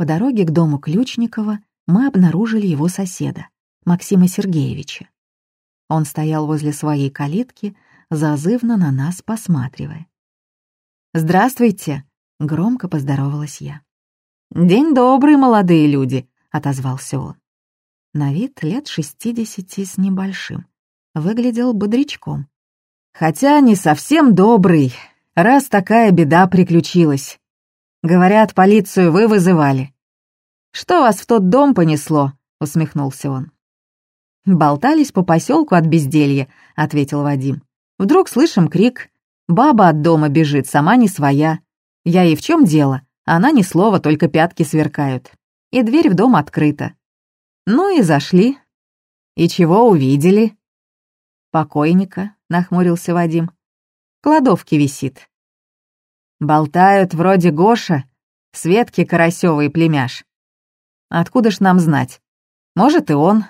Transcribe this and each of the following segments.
По дороге к дому Ключникова мы обнаружили его соседа, Максима Сергеевича. Он стоял возле своей калитки, зазывно на нас посматривая. «Здравствуйте!» — громко поздоровалась я. «День добрый, молодые люди!» — отозвался он. На вид лет шестидесяти с небольшим. Выглядел бодрячком. «Хотя не совсем добрый, раз такая беда приключилась. Говорят, полицию вы вызывали». «Что вас в тот дом понесло?» — усмехнулся он. «Болтались по поселку от безделья», — ответил Вадим. «Вдруг слышим крик. Баба от дома бежит, сама не своя. Я ей в чем дело? Она ни слова, только пятки сверкают. И дверь в дом открыта. Ну и зашли. И чего увидели?» «Покойника», — нахмурился Вадим. «В кладовке висит». «Болтают вроде Гоша, Светки Карасёвой племяш. Откуда ж нам знать? Может, и он,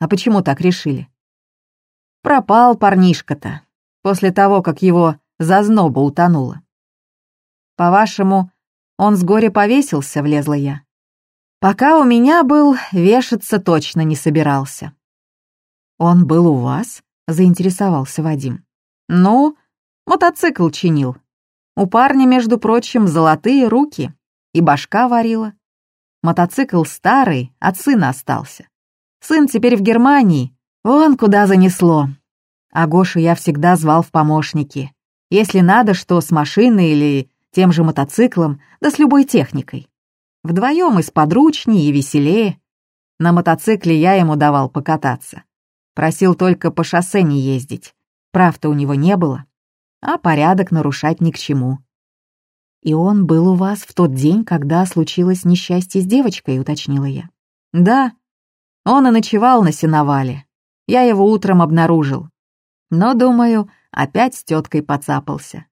а почему так решили? Пропал парнишка-то, после того, как его зазноба утонула. По-вашему, он с горя повесился, влезла я. Пока у меня был, вешаться точно не собирался. Он был у вас? Заинтересовался Вадим. Ну, мотоцикл чинил. У парня, между прочим, золотые руки и башка варила. Мотоцикл старый, от сына остался. Сын теперь в Германии, вон куда занесло. А Гошу я всегда звал в помощники. Если надо, что с машиной или тем же мотоциклом, да с любой техникой. Вдвоем и сподручнее, и веселее. На мотоцикле я ему давал покататься. Просил только по шоссе не ездить. Прав-то у него не было. А порядок нарушать ни к чему. «И он был у вас в тот день, когда случилось несчастье с девочкой», — уточнила я. «Да, он и ночевал на сеновале. Я его утром обнаружил. Но, думаю, опять с теткой поцапался.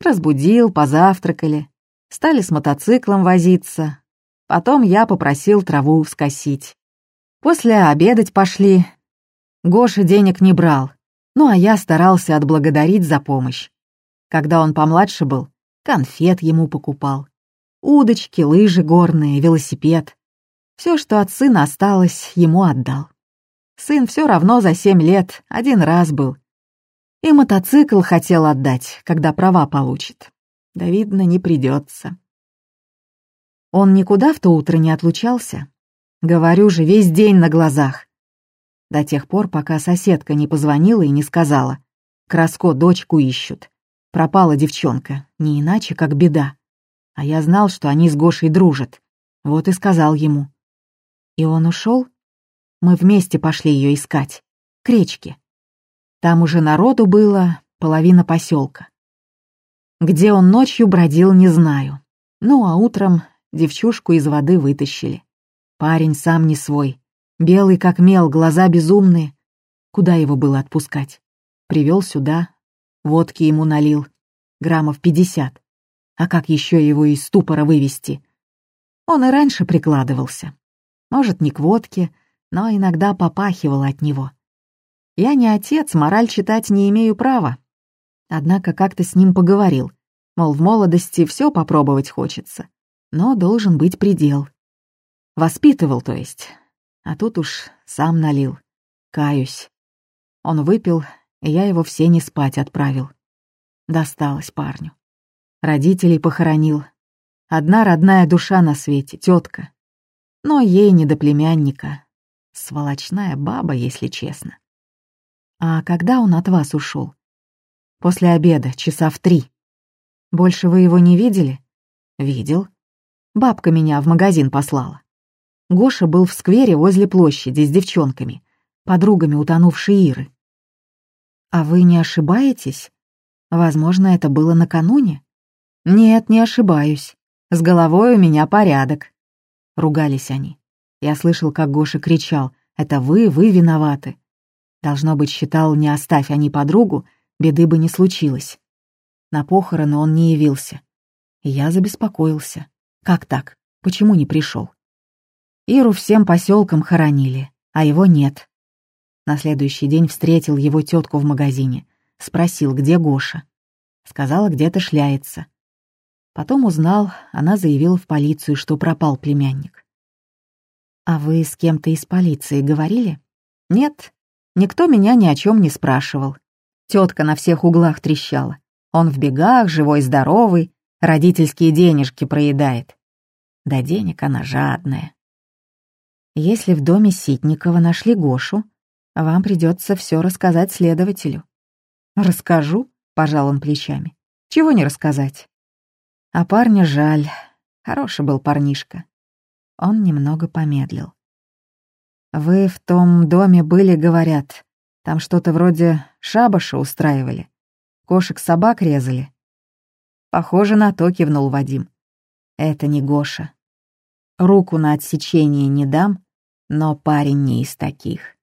Разбудил, позавтракали. Стали с мотоциклом возиться. Потом я попросил траву вскосить. После обедать пошли. Гоша денег не брал. Ну, а я старался отблагодарить за помощь. Когда он помладше был, конфет ему покупал. Удочки, лыжи горные, велосипед. Все, что от сына осталось, ему отдал. Сын все равно за семь лет один раз был. И мотоцикл хотел отдать, когда права получит. Да, видно, не придется. Он никуда в то утро не отлучался. Говорю же, весь день на глазах. До тех пор, пока соседка не позвонила и не сказала. Краско дочку ищут. Пропала девчонка, не иначе, как беда. А я знал, что они с Гошей дружат. Вот и сказал ему. И он ушел. Мы вместе пошли ее искать. К речке. Там уже народу было половина поселка. Где он ночью бродил, не знаю. Ну, а утром девчушку из воды вытащили. Парень сам не свой. Белый как мел, глаза безумные. Куда его было отпускать? Привел сюда, водки ему налил. Граммов пятьдесят. А как еще его из ступора вывести? Он и раньше прикладывался. Может, не к водке, но иногда попахивало от него. Я не отец, мораль читать не имею права. Однако как-то с ним поговорил, мол, в молодости все попробовать хочется, но должен быть предел. Воспитывал, то есть. А тут уж сам налил. Каюсь. Он выпил, я его все не спать отправил. Досталось парню. Родителей похоронил. Одна родная душа на свете, тетка но ей не до племянника. Сволочная баба, если честно. А когда он от вас ушел? После обеда, часа в три. Больше вы его не видели? Видел. Бабка меня в магазин послала. Гоша был в сквере возле площади с девчонками, подругами утонувшей Иры. А вы не ошибаетесь? Возможно, это было накануне? Нет, не ошибаюсь. С головой у меня порядок. Ругались они. Я слышал, как Гоша кричал «Это вы, вы виноваты». Должно быть, считал, не оставь они подругу, беды бы не случилось. На похороны он не явился. Я забеспокоился. Как так? Почему не пришел? Иру всем поселкам хоронили, а его нет. На следующий день встретил его тетку в магазине. Спросил, где Гоша. Сказала, где-то шляется. Потом узнал, она заявила в полицию, что пропал племянник. «А вы с кем-то из полиции говорили?» «Нет, никто меня ни о чем не спрашивал. Тетка на всех углах трещала. Он в бегах, живой-здоровый, родительские денежки проедает. Да денег она жадная. Если в доме Ситникова нашли Гошу, вам придется все рассказать следователю. Расскажу, пожал он плечами. Чего не рассказать? А парня жаль. Хороший был парнишка. Он немного помедлил. «Вы в том доме были, говорят. Там что-то вроде шабаша устраивали. Кошек-собак резали. Похоже на то, кивнул Вадим. Это не Гоша. Руку на отсечение не дам, но парень не из таких.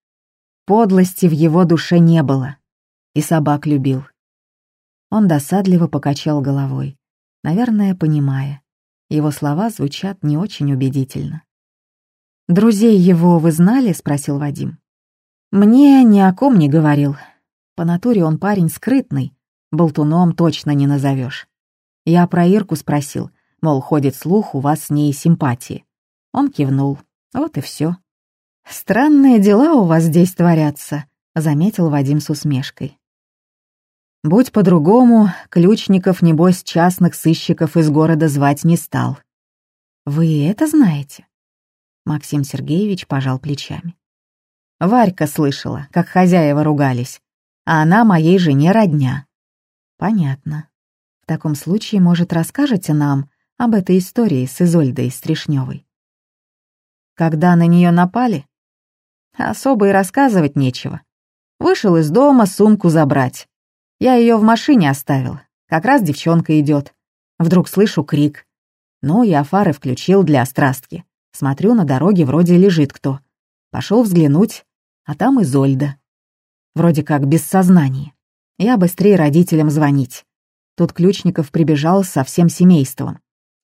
Подлости в его душе не было. И собак любил. Он досадливо покачал головой, наверное, понимая. Его слова звучат не очень убедительно. «Друзей его вы знали?» — спросил Вадим. «Мне ни о ком не говорил. По натуре он парень скрытный, болтуном точно не назовешь. Я про Ирку спросил, мол, ходит слух, у вас с ней симпатии. Он кивнул. Вот и все. «Странные дела у вас здесь творятся», — заметил Вадим с усмешкой. «Будь по-другому, ключников, небось, частных сыщиков из города звать не стал». «Вы это знаете?» Максим Сергеевич пожал плечами. Варька слышала, как хозяева ругались, а она моей жене родня. Понятно. В таком случае, может, расскажете нам об этой истории с Изольдой Стришневой? Когда на нее напали? Особо и рассказывать нечего. Вышел из дома сумку забрать. Я ее в машине оставил. Как раз девчонка идет. Вдруг слышу крик. Ну, я фары включил для острастки. Смотрю, на дороге вроде лежит кто. Пошел взглянуть, а там Изольда. Вроде как без сознания. Я быстрее родителям звонить. Тут Ключников прибежал со всем семейством.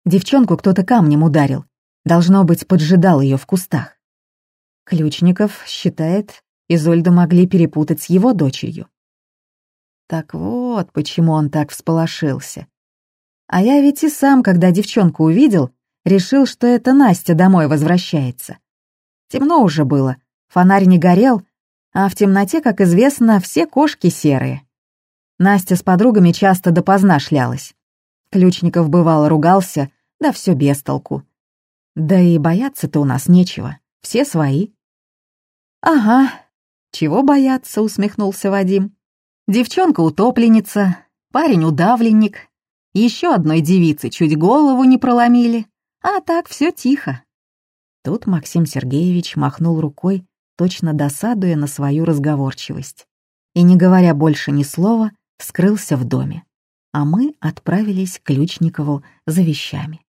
Девчонку кто-то камнем ударил. Должно быть, поджидал ее в кустах. Ключников считает, Изольду могли перепутать с его дочерью. Так вот, почему он так всполошился. А я ведь и сам, когда девчонку увидел, решил, что это Настя домой возвращается. Темно уже было, фонарь не горел, а в темноте, как известно, все кошки серые. Настя с подругами часто допоздна шлялась. Ключников бывало ругался, да все без толку. Да и бояться-то у нас нечего, все свои. «Ага, чего бояться?» — усмехнулся Вадим. «Девчонка утопленница, парень удавленник, еще одной девице чуть голову не проломили, а так все тихо». Тут Максим Сергеевич махнул рукой, точно досадуя на свою разговорчивость. И, не говоря больше ни слова, скрылся в доме, а мы отправились к Ключникову за вещами.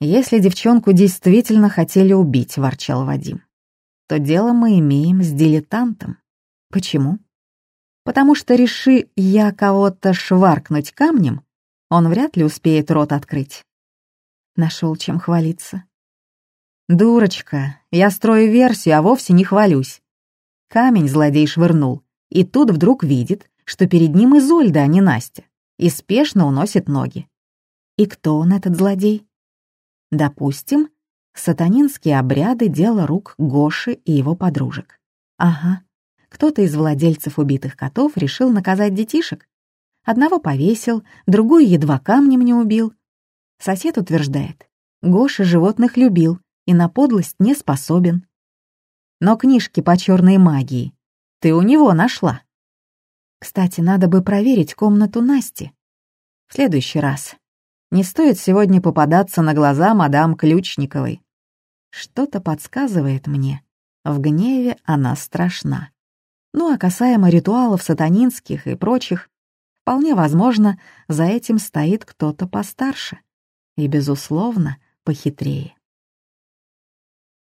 «Если девчонку действительно хотели убить», — ворчал Вадим, «то дело мы имеем с дилетантом. Почему? Потому что, реши я кого-то шваркнуть камнем, он вряд ли успеет рот открыть». Нашел чем хвалиться. «Дурочка, я строю версию, а вовсе не хвалюсь». Камень злодей швырнул, и тут вдруг видит, что перед ним Изольда, а не Настя, и спешно уносит ноги. И кто он, этот злодей? Допустим, сатанинские обряды — дело рук Гоши и его подружек. Ага, кто-то из владельцев убитых котов решил наказать детишек. Одного повесил, другую едва камнем не убил. Сосед утверждает, Гоша животных любил и на подлость не способен. Но книжки по черной магии ты у него нашла. Кстати, надо бы проверить комнату Насти. В следующий раз. Не стоит сегодня попадаться на глаза мадам Ключниковой. Что-то подсказывает мне. В гневе она страшна. Ну а касаемо ритуалов сатанинских и прочих, вполне возможно, за этим стоит кто-то постарше и, безусловно, похитрее.